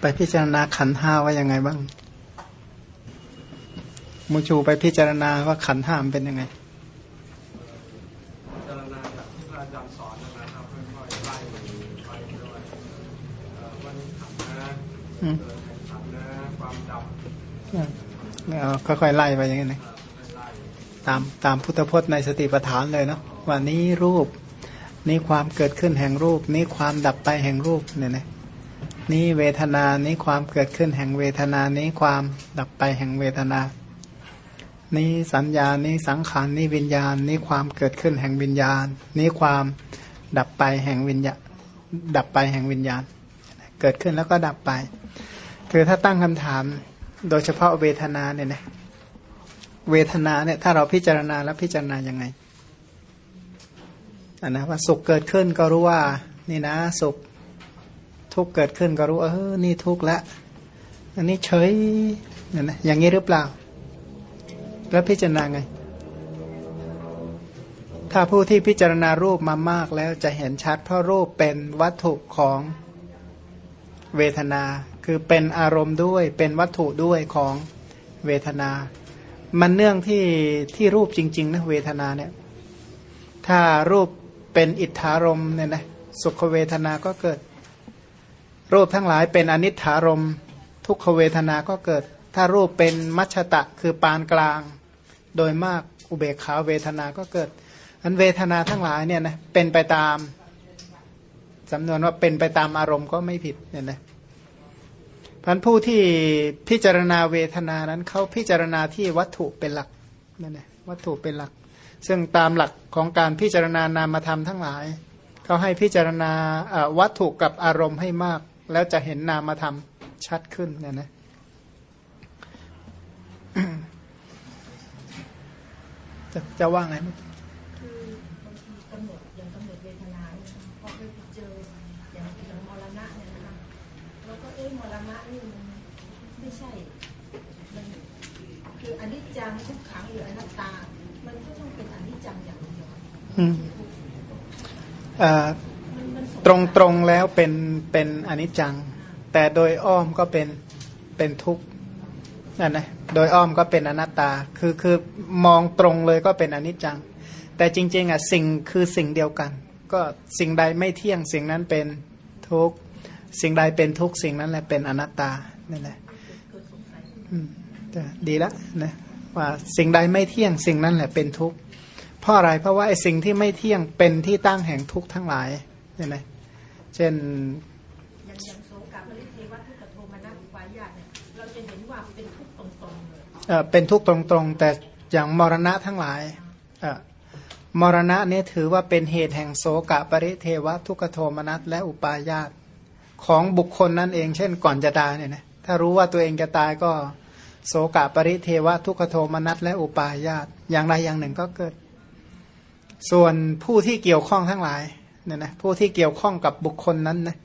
ไปพิจารณาขันห้าว่ายังไงบ้างมูชูไปพิจารณาว่าขันห้ามเป็นยังไงจารณาแบบที่พระอาจารย์สอนนะครับค่อยๆไล่ไปด้วยวันนี้ขันนะเกิดขันนะความดับเอค่อยๆไล่ไปอย่างนี้นะตามตามพุทธพจน์ในสติปัฏฐานเลยเนาะว่านี้รูป นี้ความเกิดขึ้นแห่งรูป นี้ความดับไปแห่งรูปเนี่ยนะ นี้เวทนานี้ความเกิดขึ้นแห่งเวทนานี้ความดับไปแห่งเวทนา นี้สัญญานี้สังขารนี้วิญญาณ นี้ความเกิดขึ้นแห่งวิญญาณ นี้ความดับไปแห่งวิญญาดับไปแห่งวิญญาณ เกิดขึ้นแล้วก็ดับไปคือถ้าตั้งคำถามโดยเฉพาะเวทนาเนี่ยนะเวทนาเนี่ยถ้าเราพิจารณาแล้วพิจารณายังไงอันนะว่าสุขเกิดขึ้นก็รู้ว่านี่นะสุข ทุกเกิดขึ้นก็รู้เออนี่ทุกแล้วอันนี้เฉยเนี่ยนะอย่างนี้หรือเปล่า แล้วพิจารณาไง ถ้าผู้ที่พิจารณารูปมามากแล้วจะเห็นชัด เพราะรูปเป็นวัตถุของเวทนา คือเป็นอารมณ์ด้วยเป็นวัตถุด้วยของเวทนา มันเนื่องที่ที่รูปจริงๆนะเวทนาเนี่ยถ้ารูปเป็นอิทธารมเนี่ยนะสุขเวทนาก็เกิด รูปทั้งหลายเป็นอนิถารมทุกขเวทนาก็เกิด ถ้ารูปเป็นมัชตะคือปานกลาง โดยมากอุเบกขาเวทนาก็เกิดอันเวทนาทั้งหลายเนี่ยนะเป็นไปตามจำนวนว่าเป็นไปตามอารมณ์ก็ไม่ผิดเนี่ยนะพันผู้ที่พิจารณาเวทนานั้นเขาพิจารณาที่วัตถุเป็นหลักนั่นแหละวัตถุเป็นหลัก ซึ่งตามหลักของการพิจารณานามธรรมทั้งหลายเขาให้พิจารณาวัตถุกับอารมณ์ให้มาก แล้วจะเห็นนามธรรมชัดขึ้นเนี่ยนะจะจะว่าไงมั้งคือบางทีกำหนดอย่างกำหนดเวทนาพอไปเจออย่างอย่างมรณะเนี่ยนะคะแล้วก็เอ๊ะมรณะนี่มันไม่ใช่มันคืออนิจจังทุกขังหรืออนัตตา มันก็ต้องเป็นอนิจจังอย่างเดียวอ่า ตรงตรงแล้วเป็นเป็นอนิจจัง แต่โดยอ้อมก็เป็นเป็นทุกข์นั่นนะโดยอ้อมก็เป็นอนัตตา คือคือมองตรงเลยก็เป็นอนิจจัง แต่จริงๆอะสิ่งคือสิ่งเดียวกัน ก็สิ่งใดไม่เที่ยงสิ่งนั้นเป็นทุกข์สิ่งใดเป็นทุกข์สิ่งนั้นแหละเป็นอนัตตานั่นแหละดีล้วนะว่าสิ่งใดไม่เที่ยงสิ่งนั้นแหละเป็นทุกข์เพราะอะไรเพราะว่าไอ้สิ่งที่ไม่เที่ยงเป็นที่ตั้งแห่งทุกข์ทั้งหลาย ใช่ไหมเช่นอย่างอย่างโสกาปริเทวทุกขโทมนัสวายาเนี่ยเราจะเห็นว่าเป็นทุกตรงๆเลยเออเป็นทุกตรงๆ แต่อย่างมรณะทั้งหลายเออมรณะนี่ยถือว่าเป็นเหตุแห่งโสกะปริเทวทุกขโทมนัสและอุปาญาตของบุคคลนั่นเอง เช่น ก่อนจะตายเนี่ยนะถ้ารู้ว่าตัวเองจะตายก็โสกะปริเทวทุกขโทมนัสและอุปาญาตอย่างใดอย่างหนึ่งก็เกิด ส่วนผู้ที่เกี่ยวข้องทั้งหลาย เนี่ยนะผู้ที่เกี่ยวข้องกับบุคคลนั้นนะ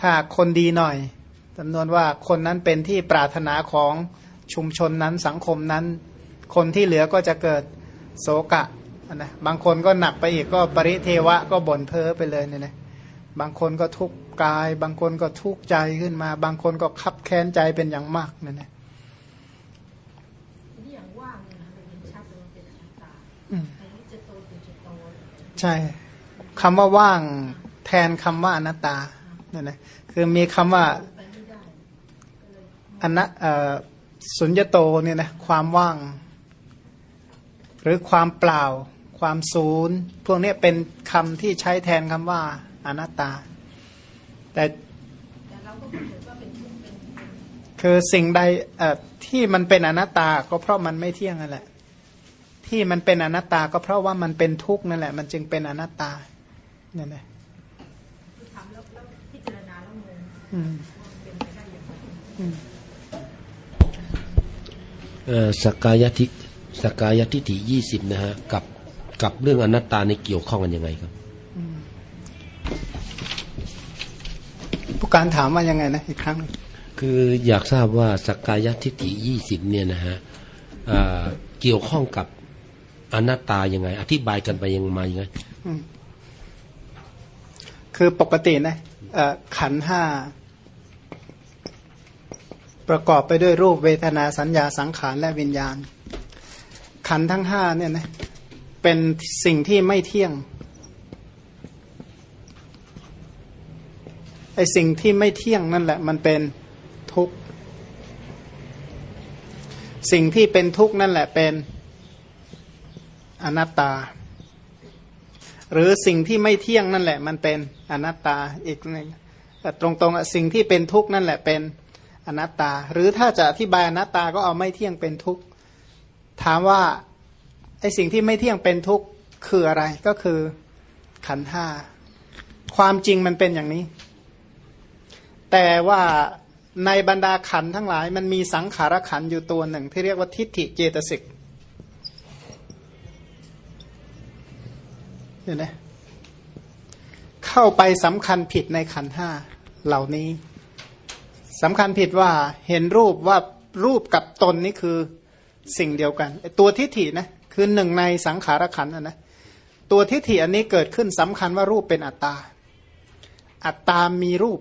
ถ้าคนดีหน่อยจำนวนว่าคนนั้นเป็นที่ปรารถนาของชุมชนนั้นสังคมนั้น คนที่เหลือก็จะเกิดโศกะนะบางคนก็หนักไปอีกก็ปริเทวะก็บ่นเพ้อไปเลยเนี่ยนะบางคนก็ทุกข์กาย บางคนก็ทุกข์ใจขึ้นมา บางคนก็คับแค้นใจเป็นอย่างมากเนี่ยนะใช่ คำว่าว่างแทนคำว่าอนัตตาเนี่ยนะคือมีคำว่าอนัสุญญโตเนี่ยนะความว่าง หรือความเปล่า ความศูนย์พวกนี้เป็นคำที่ใช้แทนคำว่าอนัตตา แต่คือสิ่งใดที่มันเป็นอนัตตาก็เพราะมันไม่เที่ยงนั่นแหละ ที่มันเป็นอนัตตาก็เพราะว่ามันเป็นทุกข์นั่นแหละ มันจึงเป็นอนัตตา นั่นแหละทำแล้วพิจารณาแล้วงงเป็นไปได้อย่างไรสกายทิสกายทิฏฐิยี่สิบนะฮะกับกับเรื่องอนัตตาในเกี่ยวข้องกันยังไงครับผู้การถามว่ายังไงนะอีกครั้ง คืออยากทราบว่าสกายทิฏฐิยี่สิบเนี่ยนะฮะเกี่ยวข้องกับอนัตตายังไง อธิบายกันไปยังไงยังไง คือปกตินะขันห้าประกอบไปด้วยรูปเวทนาสัญญาสังขารและวิญญาณ ขันทั้งห้าเนี่ยนะเป็นสิ่งที่ไม่เที่ยงไอสิ่งที่ไม่เที่ยงนั่นแหละ มันเป็นทุกข์สิ่งที่เป็นทุกข์นั่นแหละเป็นอนัตตา หรือสิ่งที่ไม่เที่ยงนั่นแหละ มันเป็นอนัตตาอีกนึงตรงๆสิ่งที่เป็นทุกข์นั่นแหละเป็นอนัตตา หรือถ้าจะอธิบายอนัตตาก็เอาไม่เที่ยงเป็นทุกข์ถามว่าไอสิ่งที่ไม่เที่ยงเป็นทุกข์คืออะไรก็คือขันธ์ห้าความจริงมันเป็นอย่างนี้ แต่ว่าในบรรดาขันทั้งหลาย มันมีสังขารขันอยู่ตัวหนึ่ง ที่เรียกว่าทิฏฐิเจตสิก เห็นไหมเข้าไปสำคัญผิดในขันห้าเหล่านี้สำคัญผิดว่าเห็นรูปว่ารูปกับตนนี่คือสิ่งเดียวกัน ตัวทิฏฐินะคือหนึ่งในสังขารขันนะนะตัวทิฏฐิอันนี้เกิดขึ้นสำคัญว่ารูปเป็นอัตตา อัตตามีรูป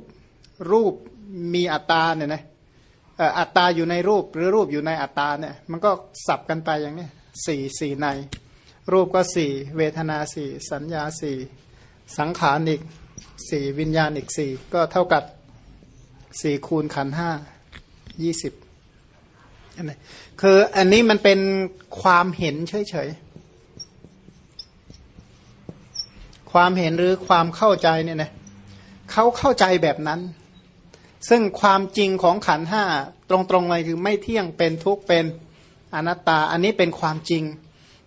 รูปมีอัตตาเนี่ยนะอัตตาอยู่ในรูปหรือรูปอยู่ในอัตตาเนี่ยมันก็สับกันไปอย่างนี้สี่สี่ใน รูปก็สี่เวทนาสี่สัญญาสี่สังขารอีกสี่วิญญาณอีกสี่ก็เท่ากับสี่คูณขันห้ายี่สิบอันนี้คืออันนี้มันเป็นความเห็นเฉยๆ ความเห็นหรือความเข้าใจเนี่ยนะเขาเข้าใจแบบนั้น ซึ่งความจริงของขันห้าตรงๆเลยคือไม่เที่ยงเป็นทุกข์เป็นอนัตตา อันนี้เป็นความจริง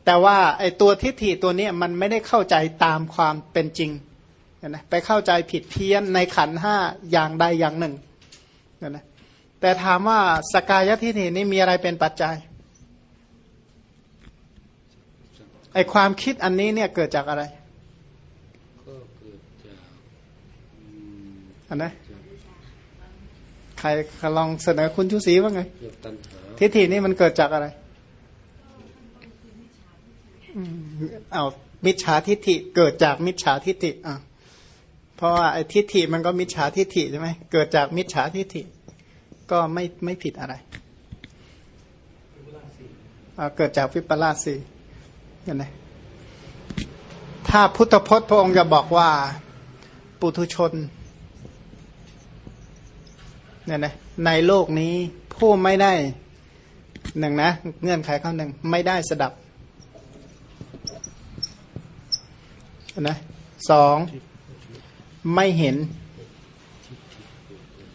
แต่ว่าไอตัวทิฏฐิตัวนี้มันไม่ได้เข้าใจตามความเป็นจริงนะไปเข้าใจผิดเพี้ยนในขันห้าอย่างใดอย่างหนึ่งนะแต่ถามว่าสกายทิฏฐินี้มีอะไรเป็นปัจจัยไอความคิดอันนี้เนี่ยเกิดจากอะไรก็เกิดจากอันนะใครลองเสนอคุณชุศรีว่าไงทิฏฐินี่มันเกิดจากอะไร เอามิจฉาทิฏฐิเกิดจากมิจฉาทิฏฐิอะเพราะว่าไอ้ทิฏฐิมันก็มิจฉาทิฏฐิใช่ไหมเกิดจากมิจฉาทิฏฐิ ก็ไม่ไม่ผิดอะไรเกิดจากวิปลาสสีเห็นไหมถ้าพุทธพจน์พระองค์จะบอกว่าปุถุชนเนี่ยนะในโลกนี้ผู้ไม่ได้หนึ่งนะ เงื่อนไขข้อหนึ่งไม่ได้สดับ นะสองไม่เห็น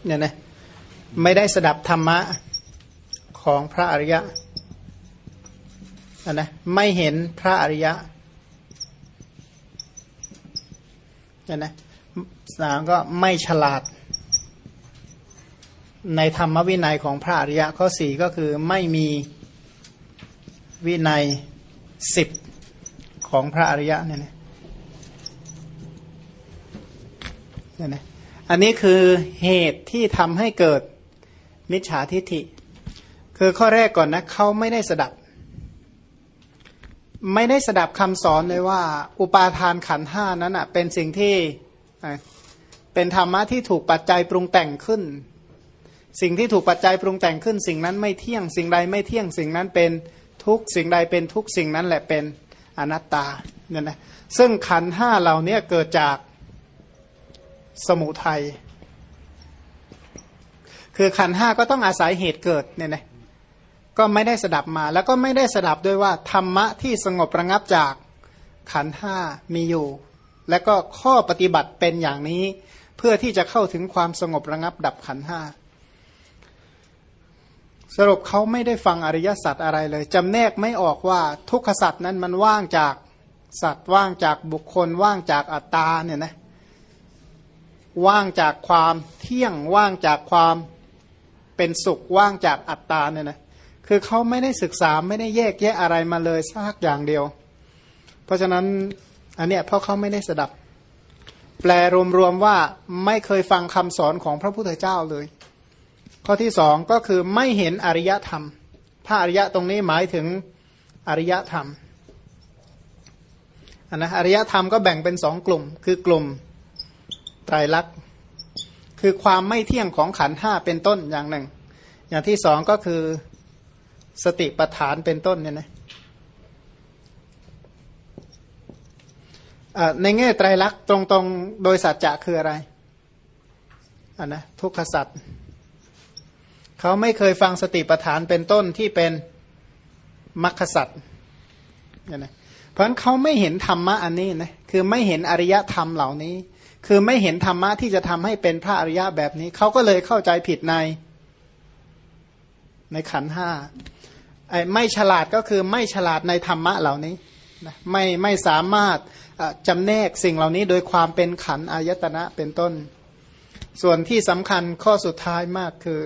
เนี่ยนะไม่ได้สดับธรรมะของพระอริยะนะไม่เห็นพระอริยะเนี่ยนะสามก็ไม่ฉลาด ในธรรมวินัยของพระอริยะข้อสี่ก็คือไม่มีวินัยสิบของพระอริยะเนี่ยนะ นี่ยนะอันนี้คือเหตุที่ทำให้เกิดมิจฉาทิฏฐิ คือข้อแรกก่อนนะเขาไม่ได้สดับ ไม่ได้สดับคำสอนเลยว่า อุปาทานขันห้านั้นอะเป็นสิ่งที่เป็นธรรมะที่ถูกปัจจัยปรุงแต่งขึ้น สิ่งที่ถูกปัจจัยปรุงแต่งขึ้น สิ่งนั้นไม่เที่ยงสิ่งใดไม่เที่ยงสิ่งนั้นเป็นทุกสิ่งใดเป็นทุกสิ่งนั้นแหละเป็นอนัตตาเนี่ยนะซึ่งขันห้าเหล่านี้เกิดจาก สมุทัยคือขันห้าก็ต้องอาศัยเหตุเกิดเนี่ยนะก็ไม่ได้สดับมา แล้วก็ไม่ได้สดับด้วยว่าธรรมะที่สงบระงับจากขันห้ามีอยู่ และก็ข้อปฏิบัติเป็นอย่างนี้ เพื่อที่จะเข้าถึงความสงบระงับดับขันห้าสรุปเขาไม่ได้ฟังอริยสัจอะไรเลยจำแนกไม่ออกว่าทุกขสัจนั้นมันว่างจากสัตว์ว่างจากบุคคลว่างจากอัตตาเนี่ยนะ ว่างจากความเที่ยงว่างจากความเป็นสุขว่างจากอัตตาเนี่ยนะคือเขาไม่ได้ศึกษาไม่ได้แยกแยะอะไรมาเลยสักอย่างเดียว เพราะฉะนั้นอันเนี้ยเพราะเขาไม่ได้สดับ แปลรวมๆว่าไม่เคยฟังคำสอนของพระพุทธเจ้าเลย ข้อที่สองก็คือไม่เห็นอริยธรรมถ้าอริยะตรงนี้หมายถึงอริยธรรมอันนะอริยธรรมก็แบ่งเป็นสองกลุ่ม คือกลุ่ม ไตรลักษณ์คือความไม่เที่ยงของขันห้าเป็นต้นอย่างหนึ่ง อย่างที่สองก็คือสติปัฏฐานเป็นต้นเนี่ยนะในแง่ไตรลักษณ์ตรงๆ โดยสัจจะคืออะไรอันนะทุกขสัจเขาไม่เคยฟังสติปัฏฐานเป็นต้นที่เป็นมรรคสัจเนี่ยนะเพราะฉะนั้นเขาไม่เห็นธรรมะอันนี้นะคือไม่เห็นอริยธรรมเหล่านี้ คือไม่เห็นธรรมะที่จะทำให้เป็นพระอริยะแบบนี้ เขาก็เลยเข้าใจผิดใน ในขันห้าไอ้ไม่ฉลาดก็คือไม่ฉลาดในธรรมะเหล่านี้ไม่ไม่สามารถจำแนกสิ่งเหล่านี้โดยความเป็นขันอายตนะเป็นต้น ส่วนที่สำคัญข้อสุดท้ายมากคือ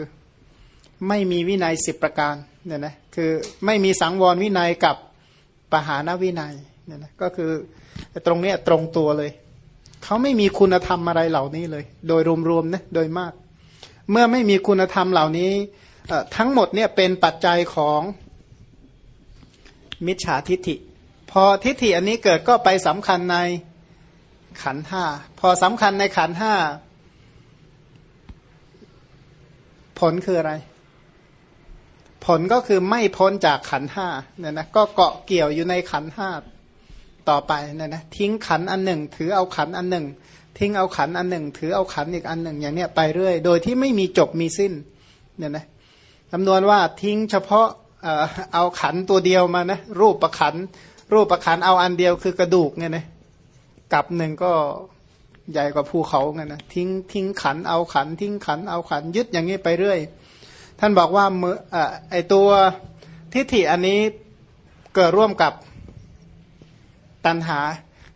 ไม่มีวินัยสิบประการเนี่ยนะคือไม่มีสังวรวินัยกับปหานวินัยเนี่ยนะก็คือตรงนี้ตรงตัวเลย เขาไม่มีคุณธรรมอะไรเหล่านี้เลย โดยรวมๆนะโดยมาก เมื่อไม่มีคุณธรรมเหล่านี้ทั้งหมดเนี่ยเป็นปัจจัยของมิจฉาทิฏฐิ พอทิฏฐิอันนี้เกิดก็ไปสำคัญในขันห้าพอสำคัญในขันห้าผลคืออะไร ผลก็คือไม่พ้นจากขันห้าเนี่ยนะก็เกาะเกี่ยวอยู่ในขันห้า ต่อไปเนี่ยนะทิ้งขันอันหนึ่ง ถือเอาขันอันหนึ่ง ทิ้งเอาขันอันหนึ่ง ถือเอาขันอีกอันหนึ่ง อย่างเนี้ยไปเรื่อย โดยที่ไม่มีจบมีสิ้นเนี่ยนะจำนวนว่าทิ้งเฉพาะเอาขันตัวเดียวมานะรูปประขัน รูปประขันเอาอันเดียวคือกระดูกเนี่ยนะกับหนึ่งก็ใหญ่กว่าภูเขาไงนะทิ้งทิ้งขันเอาขัน ทิ้งขันเอาขันยึดอย่างนี้ไปเรื่อย ท่านบอกว่ามือไอตัวทิฏฐิอันนี้เกิดร่วมกับ ตันหา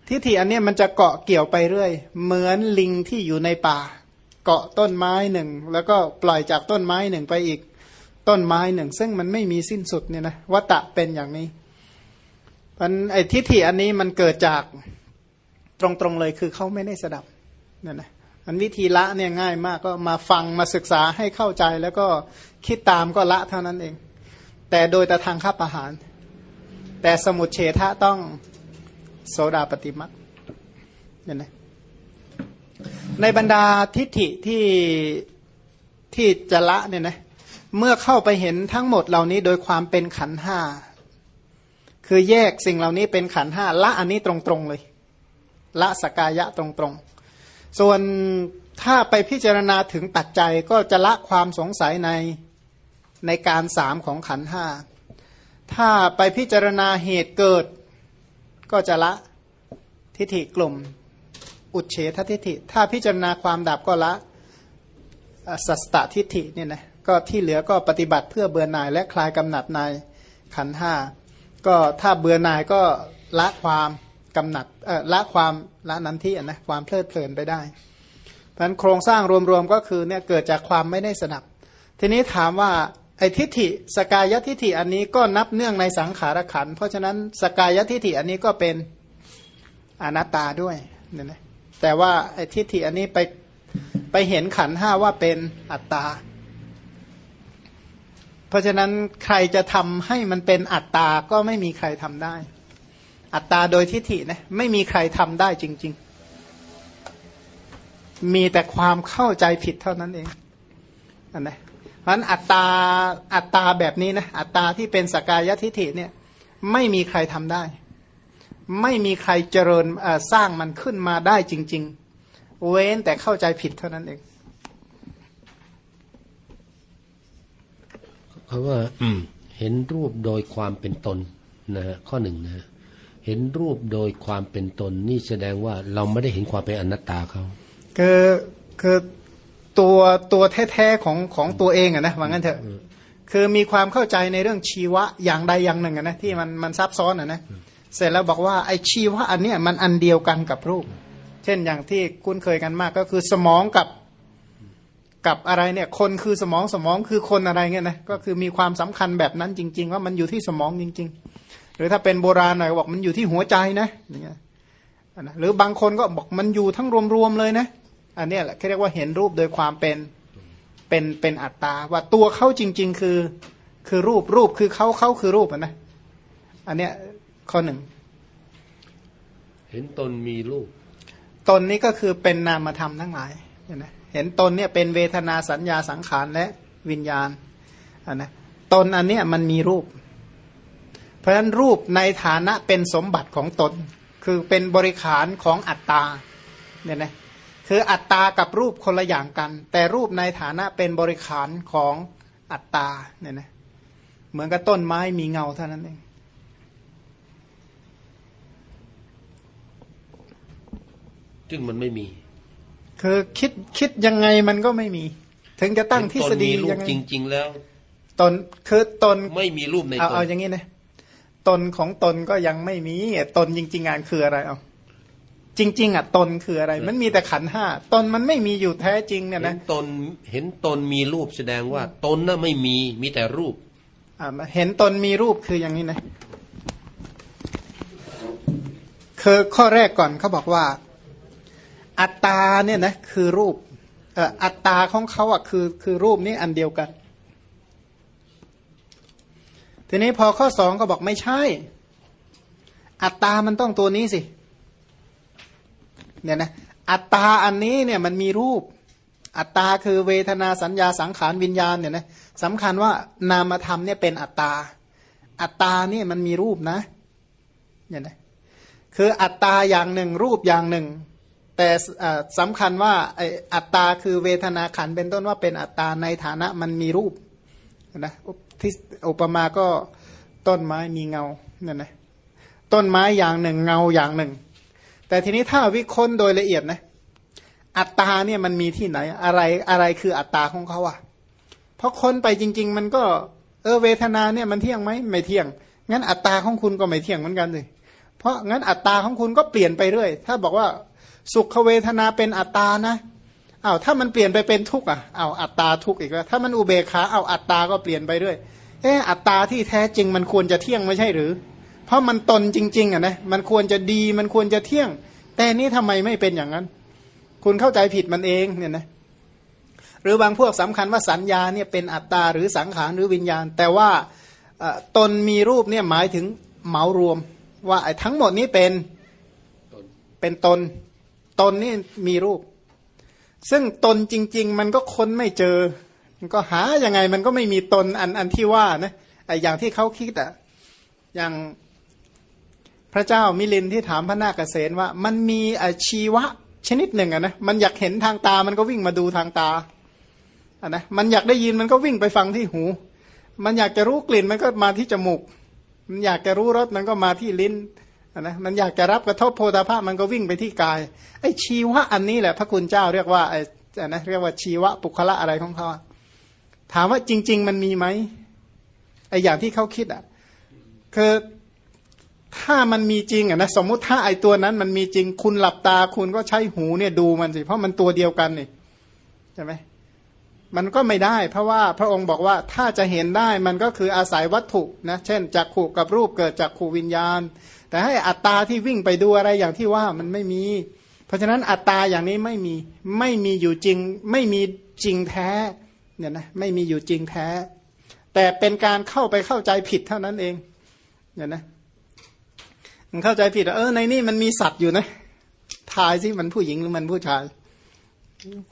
ทิฏฐิอันนี้มันจะเกาะเกี่ยวไปเรื่อย เหมือนลิงที่อยู่ในป่า เกาะต้นไม้หนึ่ง แล้วก็ปล่อยจากต้นไม้หนึ่งไปอีก ต้นไม้หนึ่ง ซึ่งมันไม่มีสิ้นสุดเนี่ยนะวัตะเป็นอย่างนี้มันไอ้ทิฏฐิอันนี้มันเกิดจากตรงๆเลยคือเขาไม่ได้สดับเนี่ยนะอันวิธีละเนี่ยง่ายมากก็มาฟังมาศึกษาให้เข้าใจแล้วก็คิดตามก็ละเท่านั้นเอง แต่โดยแต่ทางข้าประหาร แต่สมุดเฉทะต้อง โสดาปฏิมัตเห็นไหมในบรรดาทิฏฐิที่ที่จะละเนี่ยนะเมื่อเข้าไปเห็นทั้งหมดเหล่านี้โดยความเป็นขันห้าคือแยกสิ่งเหล่านี้เป็นขันห้าละอันนี้ตรงๆเลย ละสกายะตรงๆ ส่วนถ้าไปพิจารณาถึงปัจจัยก็จะละความสงสัยในในการสามของขันห้าถ้าไปพิจารณาเหตุเกิด ก็จะละทิฏฐิกลุ่ม อุเฉททิฏฐิ ถ้าพิจารณาความดับก็ละสัสตทิฏฐิเนี่ยนะก็ที่เหลือก็ปฏิบัติเพื่อเบื่อหน่ายและคลายกำหนัดในขันห้าก็ถ้าเบื่อหน่ายก็ละความกำหนัดละความละนันที่นะความเพลิดเพลินไปได้เพราะนั้นโครงสร้างรวมๆก็คือเนี่ยเกิดจากความไม่ได้สนับ ทีนี้ถามว่า ไอ้ทิฏฐิสกายทิฏฐิอันนี้ก็นับเนื่องในสังขารขัน เพราะฉะนั้นสกายทิฏฐิอันนี้ก็เป็นอนัตตาด้วยเนี่ยนะแต่ว่าไอ้ทิฏฐิอันนี้ไปไปเห็นขันห้าว่าเป็นอัตตา เพราะฉะนั้นใครจะทำให้มันเป็นอัตตา ก็ไม่มีใครทำได้ อัตตาโดยทิฏฐินะไม่มีใครทำได้จริง ๆ มีแต่ความเข้าใจผิดเท่านั้นเองอันนะ เพราะนั้นอัตตาอัตตาแบบนี้นะอัตตาที่เป็นสกายทิฏฐิเนี่ยไม่มีใครทำได้ ไม่มีใครเจริญสร้างมันขึ้นมาได้จริง ๆ เว้นแต่เข้าใจผิดเท่านั้นเองเขาว่าเห็นรูปโดยความเป็นตนนะฮะข้อหนึ่งนะฮะเห็นรูปโดยความเป็นตนนี่แสดงว่าเราไม่ได้เห็นความเป็นอนัตตาเขาคือคือ ตัวตัวแท้ๆของของตัวเองอะนะว่างั้นเถอะคือมีความเข้าใจในเรื่องชีวะอย่างใดอย่างหนึ่งนะที่มันมันซับซ้อนอะนะเสร็จแล้วบอกว่าไอชีวะอันเนี้ยมันอันเดียวกันกับรูป เช่นอย่างที่คุ้นเคยกันมากก็คือสมองกับกับอะไรเนี่ย คนคือสมองสมองคือคนอะไรเงี้ยนะก็คือมีความสำคัญแบบนั้นจริง ๆ ว่ามันอยู่ที่สมองจริง ๆ หรือถ้าเป็นโบราณหน่อยบอกมันอยู่ที่หัวใจนะอย่างเงี้ยนะหรือบางคนก็บอกมันอยู่ทั้งรวมๆเลยนะ อันนี้แหละเรียกว่าเห็นรูปโดยความเป็นเป็นเป็นอัตตาว่าตัวเขาจริง ๆ คือคือรูปรูปคือเขาเขาคือรูปนะอันเนี้ยข้อหนึ่งเห็นตนมีรูป ตนนี้ก็คือเป็นนามธรรมทั้งหลายเห็นไหมเห็นตนเนี่ยเป็นเวทนาสัญญาสังขารและวิญญาณอันนะตนอันเนี้ยมันมีรูป เพราะฉะนั้นรูปในฐานะเป็นสมบัติของตน คือเป็นบริขารของอัตตาเนี่ยนะ คืออัตตากับรูปคนละอย่างกัน แต่รูปในฐานะเป็นบริขารของอัตตาเนี่ยนะเหมือนกับต้นไม้มีเงาเท่านั้นเองซึ่งมันไม่มี คือคิดคิดยังไงมันก็ไม่มี ถึงจะตั้งทฤษฎีตนมีรูยัปงไงจริง ๆ แล้ว ตนคือตนไม่มีรูปในเอาตเอานอย่างนี้นะตนของตนก็ยังไม่มีตนจริง ๆ งานคืออะไรเอา จริง ๆอะตนคืออะไร มันมีแต่ขันธ์ห้าตนมันไม่มีอยู่แท้จริงเนี่ยเห็นะนตนเห็นตนมีรูปแสดงว่า ตนน่ะไม่มีมีแต่รูปอ่าเห็นตนมีรูปคืออย่างนี้นะคือข้อแรกก่อนเขาบอกว่า อัตตาเนี่ยนะคือรูปเอ่ออัตตาของเขาอะคือคือรูปนี้อันเดียวกัน ทีนี้พอข้อสองก็บอกไม่ใช่ อัตตามันต้องตัวนี้สิ เนี่ยนะอัตตาอันนี้เนี่ยมันมีรูป อัตตาคือเวทนาสัญญาสังขารวิญญาณเนี่ยนะสำคัญว่านามธรรมเนี่ยเป็นอัตตา อัตตานี่มันมีรูปนะเนี่ยนะคืออัตตาอย่างหนึ่งรูปอย่างหนึ่ง แต่อ่าสำคัญว่าไออัตตาคือเวทนาขันเป็นต้นว่าเป็นอัตตาในฐานะมันมีรูปนะที่อุปมาก็ต้นไม้มีเงาเนี่ยนะต้นไม้อย่างหนึ่งเงาอย่างหนึ่ง แต่ทีนี้ถ้าวิค้นโดยละเอียดนะอัตตาเนี่ยมันมีที่ไหน อะไรอะไรคืออัตตาของเขาอะเพราะคนไปจริง ๆ มันก็ เออเวทนาเนี่ยมันเที่ยงไหมไม่เที่ยง งั้นอัตตาของคุณก็ไม่เที่ยงเหมือนกันเลยเพราะงั้นอัตตาของคุณก็เปลี่ยนไปเรื่อยถ้าบอกว่าสุขเวทนาเป็นอัตตานะอ้าวถ้ามันเปลี่ยนไปเป็นทุกข์อะเอาอัตตาทุกข์อีกแล้วถ้ามันอุเบกขาเอาอัตตาก็เปลี่ยนไปเรื่อยเอออัตตาที่แท้จริงมันควรจะเที่ยงไม่ใช่หรือ เพราะมันตนจริง ๆ อะนะมันควรจะดีมันควรจะเที่ยง แต่นี่ทำไมไม่เป็นอย่างนั้น คุณเข้าใจผิดมันเองเนี่ยนะหรือบางพวกสำคัญว่าสัญญาเนี่ยเป็นอัตตาหรือสังขารหรือวิญญาณ แต่ว่าตนมีรูปเนี่ยหมายถึงเหมารวม ว่าไอ้ทั้งหมดนี้เป็นนเป็นตนตนนี่มีรูป ซึ่งตนจริง ๆ มันก็ค้นไม่เจอ มันก็หายังไงมันก็ไม่มีตนอันอันที่ว่านะไอ้อย่างที่เขาคิดอะอย่าง พระเจ้ามิลินที่ถามพระนาคเษนว่า มันมีอาชีวะชนิดหนึ่งอะนะมันอยากเห็นทางตามันก็วิ่งมาดูทางตาอะนะมันอยากได้ยินมันก็วิ่งไปฟังที่หู มันอยากจะรู้กลิ่นมันก็มาที่จมูก มันอยากจะรู้รสมันก็มาที่ลิ้นอะนะมันอยากจะรับกระทบโพธาภาพมันก็วิ่งไปที่กายไอ้ชีวะอันนี้แหละ พระคุณเจ้าเรียกว่าไอ้อะนะเรียกว่าชีวะปุคละอะไรของเขาถามว่าจริง ๆ มันมีไหมไอ้อย่างที่เขาคิดอะคือ ถ้ามันมีจริงอะนะสมมุติถ้าไอตัวนั้นมันมีจริงคุณหลับตาคุณก็ใช้หูเนี่ยดูมันสิเพราะมันตัวเดียวกันนี่ใช่ไหมมันก็ไม่ได้ เพราะว่าพระองค์บอกว่าถ้าจะเห็นได้มันก็คืออาศัยวัตถุนะเช่นจักขู่กับรูปเกิดจากขู่วิญญาณ แต่ให้อัตตาที่วิ่งไปดูอะไรอย่างที่ว่ามันไม่มี เพราะฉะนั้นอัตตาอย่างนี้ไม่มีไม่มีอยู่จริง ไม่มีจริงแท้เนี่ยนะไม่มีอยู่จริงแท้ แต่เป็นการเข้าไปเข้าใจผิดเท่านั้นเองเนี่ยนะ มันเข้าใจผิดว่าเออในนี่มันมีสัตว์อยู่นะทายสิมันผู้หญิงหรือมันผู้ชาย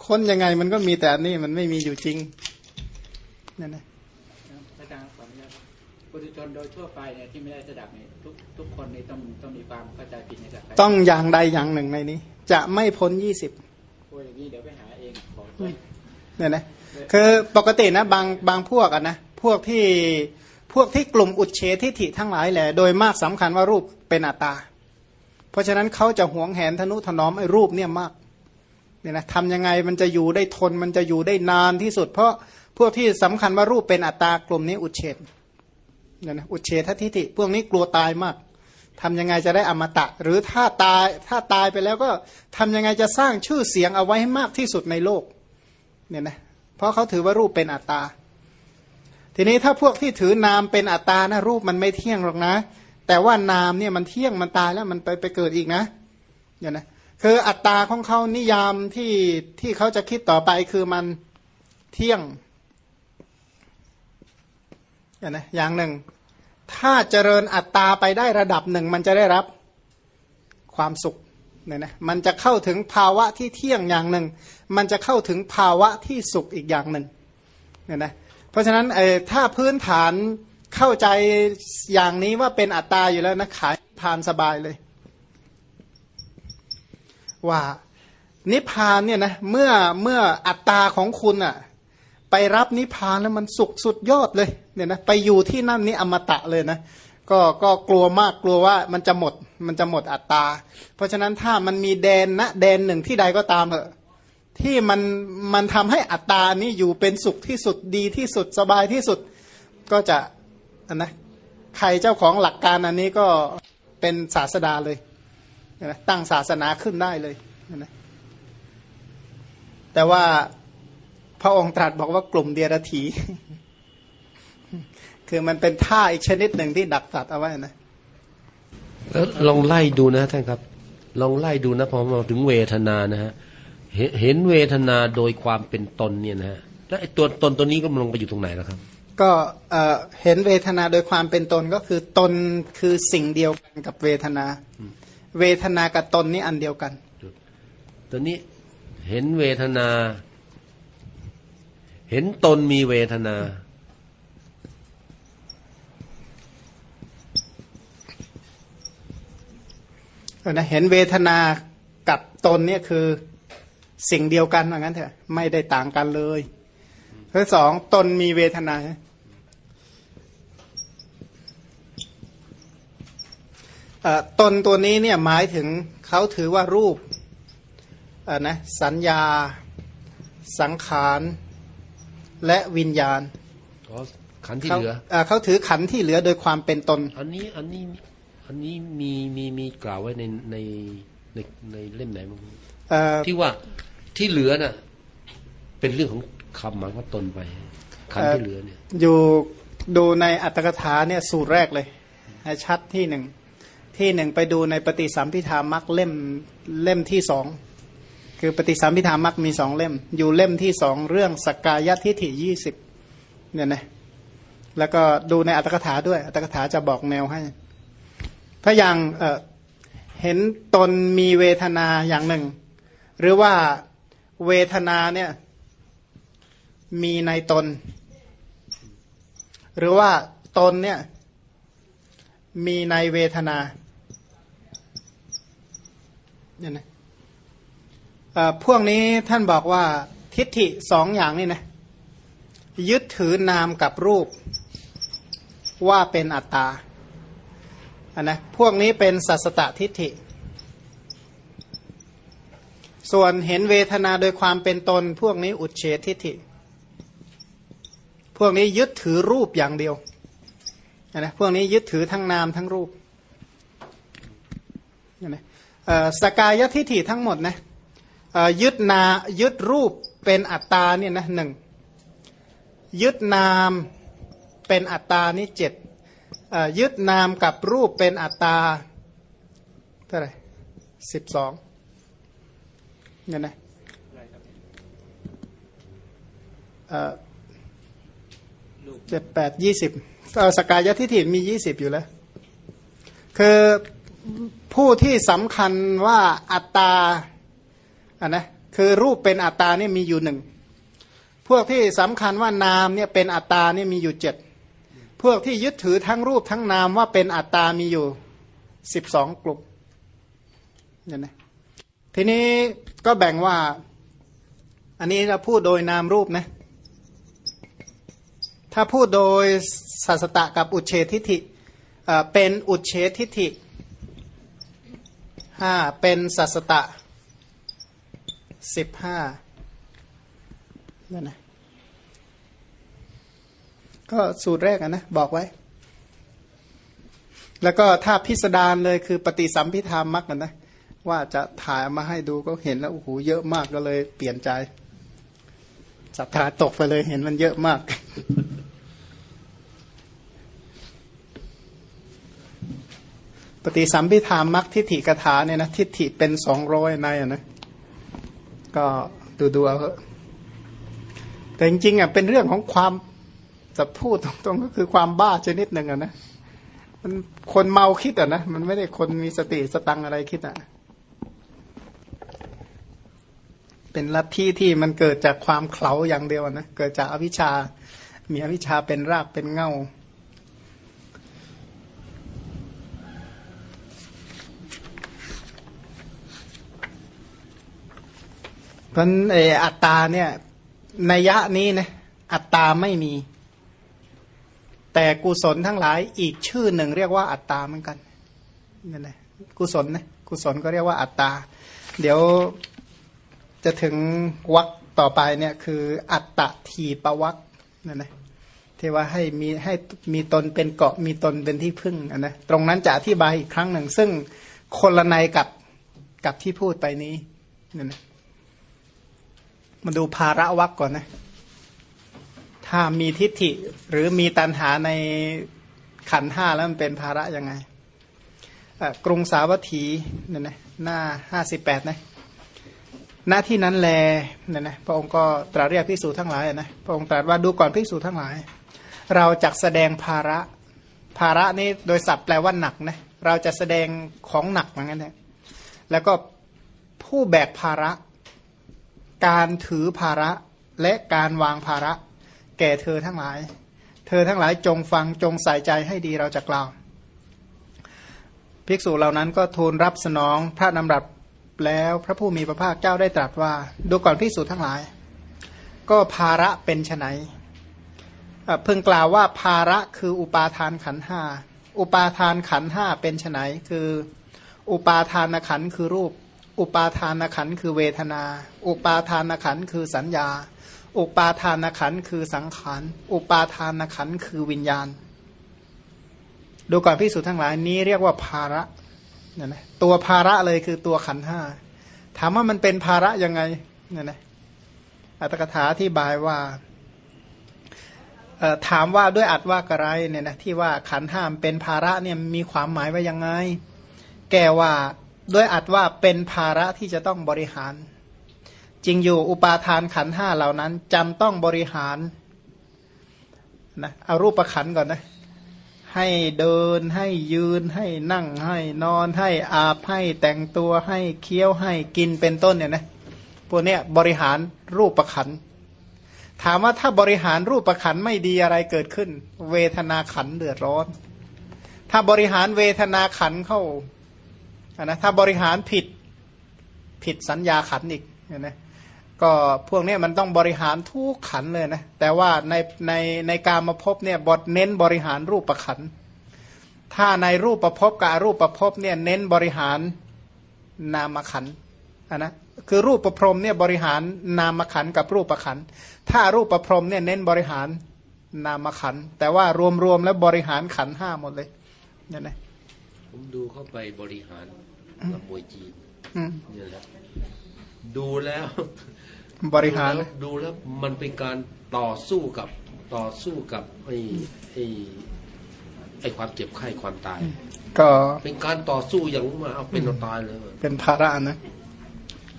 คนยังไงมันก็มีแต่อันนี่มันไม่มีอยู่จริงนั่นนะอาจารย์ขออนุญาตปุถุชนโดยทั่วไปเนี่ยที่ไม่ได้สดับเนี่ยทุกทุกคนนี่ต้องต้องมีความเข้าใจผิดในจากใครต้องอย่างใดอย่างหนึ่งในนี้ จะไม่พ้นยี่สิบโอ้ยอย่างนี้เดี๋ยวไปหาเองขอช่วยเนี่ยนะคือปกตินะบางบางพวกอะนะพวกที่พ วกที่กลุ่มอุดเฉทิฐิทั้งหลายแหละโดยมากสำคัญว่ารูปเป็นอัตตา เพราะฉะนั้นเขาจะหวงแหนทนุถนอมไอ้รูปเนี่ยมากเนี่ยนะทำยังไงมันจะอยู่ได้ทนมันจะอยู่ได้นานที่สุด เพราะพวกที่สำคัญว่ารูปเป็นอัตตากลุ่มนี้อุดเฉดเนี่ยนะอุดเฉททิฐิพวกนี้กลัวตายมากทำยังไงจะได้อมตะ หรือถ้าตายถ้าตายไปแล้วก็ทำยังไงจะสร้างชื่อเสียงเอาไว้ให้มากที่สุดในโลกเนี่ยนะเพราะเขาถือว่ารูปเป็นอัตตา ทีนี้ถ้าพวกที่ถือนามเป็นอัตตานะรูปมันไม่เที่ยงหรอกนะ แต่ว่านามเนี่ยมันเที่ยงมันตายแล้วมันไปไปเกิดอีกนะเนี่ยนะคืออัตตาของเขานิยามที่ที่เขาจะคิดต่อไปคือมันเที่ยงเนี่ยนะอย่างหนึ่ง ถ้าเจริญอัตตาไปได้ระดับหนึ่ง มันจะได้รับความสุขเนี่ยนะมันจะเข้าถึงภาวะที่เที่ยงอย่างหนึ่ง มันจะเข้าถึงภาวะที่สุขอีกอย่างหนึ่งเนี่ยนะ เพราะฉะนั้นเออถ้าพื้นฐานเข้าใจอย่างนี้ว่าเป็นอัตตาอยู่แล้วนะขายพานสบายเลย ว่านิพพานเนี่ยนะเมื่อเมื่ออัตตาของคุณอะไปรับนิพพานแล้วมันสุขสุดยอดเลยเนี่ยนะไปอยู่ที่นั่นนี่อมตะเลยนะก็ก็กลัวมากกลัวว่ามันจะหมดมันจะหมดอัตตา เพราะฉะนั้นถ้ามันมีแดนนะแดนหนึ่งที่ใดก็ตามเถอะ ที่มันมันทำให้อัตตานี้อยู่เป็นสุขที่สุดดีที่สุดสบายที่สุดก็จะนนะใครเจ้าของหลักการอันนี้ก็เป็นศาสดาเลยนะตั้งศาสนาขึ้นได้เลยนะแต่ว่าพระองค์ตรัสบอกว่ากลุ่มเดียรถี คือมันเป็นท่าอีกชนิดหนึ่งที่ดักสัตว์เอาไว้นะแล้วลองไล่ดูนะท่านครับ ลองไล่ดูนะพอมาถึงเวทนานะฮะ เห็นเห็นเวทนาโดยความเป็นตนเนี่ยนะฮะแล้วไอ้ตัวตนตัวนี้ก็มันลงไปอยู่ตรงไหนแล้วครับ ก็เอ่อเห็นเวทนาโดยความเป็นตนก็คือตนคือสิ่งเดียวกันกับเวทนา เวทนากับตนนี่อันเดียวกันตัวนี้เห็นเวทนา เห็นตนมีเวทนาเออนะเห็นเวทนากับตนเนี่ยคือ สิ่งเดียวกันว่างั้นเถอะไม่ได้ต่างกันเลยข้อสองตนมีเวทนาเอ่อตนตัวนี้เนี่ยหมายถึงเขาถือว่ารูปเอ่อนะสัญญา สังขารและวิญญาณอ๋อขันธ์ที่เขาเหลือเอ่อเขาถือขันธ์ที่เหลือโดยความเป็นตน อันนี้อันนี้อันนี้มีมีมีกล่าวไว้ในในในในเล่มไหนมั้งเอ่อ ที่ว่าที่เหลือน่ะ เป็นเรื่องของคำหมายว่าตนไปขันธ์ที่เหลือเนี่ย อยู่ดูในอัตถกถาเนี่ยสูตรแรกเลยให้ชัดที่หนึ่งที่หนึ่งไปดูในปฏิสัมพิธามักเล่มเล่มที่สองคือปฏิสัมพิธามักมีสองเล่ม อยู่เล่มที่สองเรื่องสกกายทิฏฐิยี่สิบเนี่ยนะแล้วก็ดูในอัตถกถาด้วย อัตถกถาจะบอกแนวให้ ถ้าอย่างเอ่อเห็นตนมีเวทนาอย่างหนึ่ง หรือว่าเวทนาเนี่ยมีในตน หรือว่าตนเนี่ยมีในเวทนาเนี่ยนะเอ่อพวกนี้ท่านบอกว่าทิฏฐิสองอย่างนี่นะยึดถือนามกับรูปว่าเป็นอัตตาอันนะพวกนี้เป็นสัสตตทิฏฐิ ส่วนเห็นเวทนาโดยความเป็นตน พวกนี้อุดเฉททิฏฐิ พวกนี้ยึดถือรูปอย่างเดียวนะพวกนี้ยึดถือทั้งนามทั้งรูปนะสกายทิฏฐิทั้งหมดนะยึดนายึดรูปเป็นอัตตาเนี่ยนะหนึ่งยึดนามเป็นอัตตานี่เจ็ดยึดนามกับรูปเป็นอัตตาเท่าไหร่สิบสอง เนี่ยนะเอ่อเจ็ดแปดยี่สิบเออสกายทิฏฐิมียี่สิบอยู่แล้ว คือผู้ที่สำคัญว่าอัตตาอะนะคือรูปเป็นอัตตาเนี่ยมีอยู่หนึ่ง พวกที่สำคัญว่านามเนี่ยเป็นอัตตาเนี่ยมีอยู่เจ็ดพวกที่ยึดถือทั้งรูปทั้งนามว่าเป็นอัตตามีอยู่สิบสองกลุ่มเนี่ยนะ ทีนี้ก็แบ่งว่า อันนี้เราพูดโดยนามรูปนะ ถ้าพูดโดยสัสตะกับอุเฉทิฏฐิเป็นอุเฉทิฏฐิห้าเป็นสัสตะสิบห้านั่นนะก็สูตรแรกนะบอกไว้ แล้วก็ถ้าพิสดารเลยคือปฏิสัมพิธามักกันนะ ว่าจะถ่ายมาให้ดูก็เห็นแล้วโอ้โหเยอะมากก็เลยเปลี่ยนใจศรัทธาตกไปเลยเห็นมันเยอะมาก ปฏิสัมพิธามักทิฏฐิกถาเนี่ยนะทิฏฐิเป็นสองร้อยในอะนะก็ดูดูเอาเถอะแต่จริงๆอะเป็นเรื่องของความจะพูดตรงๆก็คือความบ้าชนิดหนึ่งอะนะมันคนเมาคิดอะนะมันไม่ได้คนมีสติสตังอะไรคิดอะ เป็นลัทธิที่มันเกิดจากความเขลาอย่างเดียวนะ เกิดจากอวิชชา มีอวิชชาเป็นรากเป็นเงาเพราะไออัตตาเนี่ยนัยยะนี้นะอัตตาไม่มี แต่กุศลทั้งหลายอีกชื่อหนึ่งเรียกว่าอัตตาเหมือนกันนั่นแหละกุศลนะกุศลก็เรียกว่าอัตตา เดี๋ยว จะถึงวักต่อไปเนี่ยคืออัตตทีปวักนั่นนะที่ว่าให้มีให้มีตนเป็นเกาะมีตนเป็นที่พึ่งนนะตรงนั้นจะอธิบายอีกครั้งหนึ่ง ซึ่งคนละในกับกับที่พูดไปนี้นั่นนะมาดูภาระวักก่อนนะ ถ้ามีทิฏฐิหรือมีตัณหาในขันห้าแล้วมันเป็นภาระยังไงกรุงสาวัตถีเนี่ยนะหน้าห้าสิบแปดนะ หน้าที่นั้นแลเนี่ยนะพระองค์ก็ตรัสเรียกภิกษุทั้งหลายนะพระองค์ตรัสว่าดูก่อนภิกษุทั้งหลาย เราจะแสดงภาระ ภาระนี้โดยศัพท์แปลว่าหนักนะเราจะแสดงของหนักเหมือนกันนะแล้วก็ผู้แบกภาระ การถือภาระและการวางภาระ แก่เธอทั้งหลาย เธอทั้งหลายจงฟังจงใส่ใจให้ดีเราจะกล่าว ภิกษุเหล่านั้นก็ทูลรับสนองพระนำรับ แล้วพระผู้มีพระภาคเจ้าได้ตรัสว่า ดูก่อนภิกษุทั้งหลาย ก็ภาระเป็นไนเพิ่งกล่าวว่าภาระคืออุปาทานขันห้าอุปาทานขันห้าเป็นไนคือ อุปาทานขันคือรูป อุปาทานขันคือเวทนา อุปาทานขันคือสัญญา อุปาทานขันคือสังขารอุปาทานขันคือวิญญาณ ดูก่อนพิสูจทั้งหลายนี้เรียกว่าภาระ เนี่ยนะตัวภาระเลยคือตัวขันห้าถามว่ามันเป็นภาระยังไงเนี่ยนะอัตถกถาที่บายว่าถามว่าด้วยอัดว่ากระไรเนี่ยนะที่ว่าขันห้ามเป็นภาระเนี่ยมีความหมายว่ายังไง แกว่าด้วยอัดว่าเป็นภาระที่จะต้องบริหาร จริงอยู่อุปาทานขันห้าเหล่านั้นจำต้องบริหารนะเอารูปประขันก่อนนะ ให้เดิน ให้ยืน ให้นั่ง ให้นอน ให้อาบ ให้แต่งตัว ให้เคี้ยว ให้กิน เป็นต้นเนี่ยนะ พวกเนี้ยบริหารรูปประขัน ถามว่าถ้าบริหารรูปประขันไม่ดีอะไรเกิดขึ้น เวทนาขันเดือดร้อน ถ้าบริหารเวทนาขันเข้านะ ถ้าบริหารผิดผิดสัญญาขันอีกนะ ก็พวกนี้มันต้องบริหารทุกขันเลยนะ แต่ว่าในในในการมาพบเนี่ยบทเน้นบริหารรูปประขัน ถ้าในรูปประพบกับรูปประพบเนี่ยเน้นบริหารนามขันนนะ คือรูปประพรมเนี่ยบริหารนามขันกับรูปประขัน ถ้ารูปประพรมเนี่ยเน้นบริหารนามขัน แต่ว่ารวมๆแล้วบริหารขันห้าหมดเลยเนี่ยนะผมดูเข้าไปบริหารกับมวยจีนเนี่ยแหละ ดูแล้ว บริหารดูแล้วมันเป็นการต่อสู้กับต่อสู้กับไอ้ไอ้ไอ้ความเจ็บไข้ความตาย ก็เป็นการต่อสู้อย่างมาเอาเป็นตายเลย เป็นภาระนะ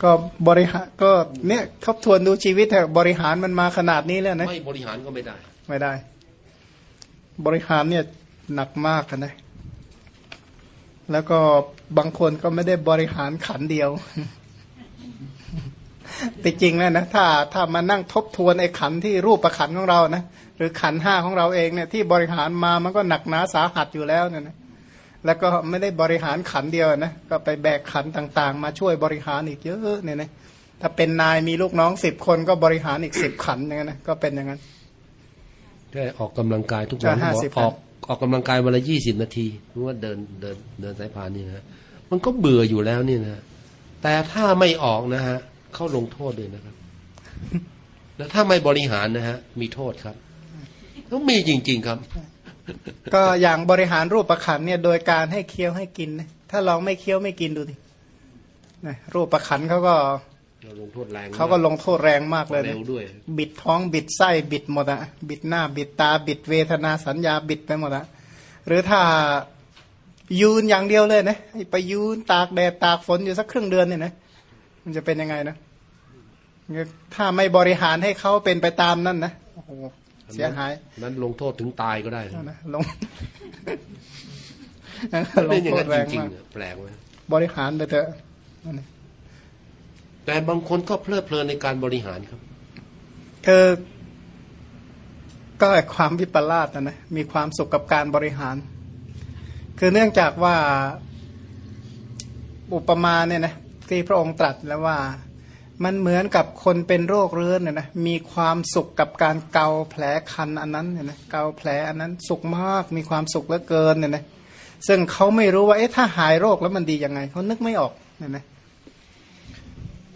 ก็บริหารก็เนี่ยทบทวนดูชีวิตเถอะบริหารมันมาขนาดนี้แล้วนะไม่บริหารก็ไม่ได้ ไม่ได้ บริหารเนี่ยหนักมากนะแล้วก็บางคนก็ไม่ได้บริหารขันเดียว แต่จริงแล้วนะถ้าถ้ามานั่งทบทวนไอ้ขันที่รูปประขันของเรานะหรือขันห้าของเราเองเนี่ยที่บริหารมามันก็หนักหนาสาหัสอยู่แล้วเนี่ยนะแล้วก็ไม่ได้บริหารขันเดียวนะก็ไปแบกขันต่างๆ มาช่วยบริหารอีกเยอะเนี่ยนะถ้าเป็นนายมีลูกน้องสิบคนก็บริหารอีกสิบขันอย่างนั้นนะก็เป็นอย่างนั้นแค่ออกกำลังกายทุกวันออกออกกำลังกายวันละยี่สิบนาทีเพราะว่าเดินเดินเดินสายพานนี่นะมันก็เบื่ออยู่แล้วนี่นะแต่ถ้าไม่ออกนะฮะ เขาลงโทษด้วยนะครับ แล้วถ้าไม่บริหารนะฮะ มีโทษครับต้องมีจริง ๆครับ ก็อย่างบริหารรูปประคันเนี่ย โดยการให้เคี้ยวให้กินนะถ้าลองไม่เคี้ยวไม่กินดูดินะรูปประคันเขาก็ลงโทษแรงเขาก็ลงโทษแรงมากเลยเร็วด้วย บิดท้องบิดไส้บิดหมดอะบิดหน้าบิดตาบิดเวทนาสัญญาบิดไปหมดอะหรือถ้ายืนอย่างเดียวเลยนะไปยืนตากแดดตากฝนอยู่สักครึ่งเดือนเนี่ยนะ มันจะเป็นยังไงนะถ้าไม่บริหารให้เขาเป็นไปตามนั่นนะโอ้โหเสียหาย นั้นลงโทษถึงตายก็ได้นะลงลงโทษแรงมากแปลกไหมบริหารไปเถอะแต่บางคนก็เพลิดเพลินในการบริหารครับคือก็ไอ้ความวิปลาสนะนะมีความสุขกับการบริหาร คือเนื่องจากว่าอุปมาเนี่ยนะ ที่พระองค์ตรัสแล้วว่ามันเหมือนกับคนเป็นโรคเรื้อนเนี่ยนะมีความสุขกับการเกาแผลคันอันนั้นเนี่ยนะเกาแผลอันนั้นสุขมากมีความสุขเหลือเกินเนี่ยนะซึ่งเขาไม่รู้ว่าเอ๊ะถ้าหายโรคแล้วมันดียังไงเขานึกไม่ออกเนี่ยนะ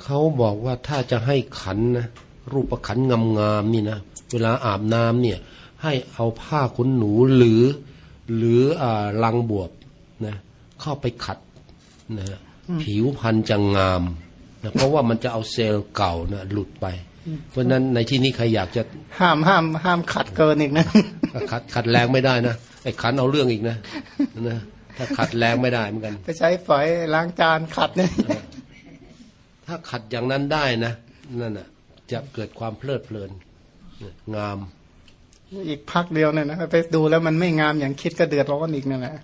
เขาบอกว่าถ้าจะให้ขันนะรูปขันงามๆนี่นะเวลาอาบน้ำเนี่ย ให้เอาผ้าขนหนูหรือ หรืออ่าลังบวบนะเข้าไปขัดนะฮะ ผิวพรรณจะงามนะเพราะว่ามันจะเอาเซลล์เก่านะหลุดไป เพราะฉะนั้นในที่นี้ใครอยากจะห้ามห้ามห้ามขัดเกินอีกนะขัดขัดแรงไม่ได้นะไอ้ขันเอาเรื่องอีกนะนะถ้าขัดแรงไม่ได้เหมือนกันไปใช้ฝอยล้างจานขัดเนี่ยถ้าขัดอย่างนั้นได้นะนั่นน่ะ จะเกิดความเพลิดเพลินงาม อีกพักเดียวเนี่ยนะไปดูแล้วมันไม่งามอย่างคิดก็เดือดร้อนอีกนั่นแหละ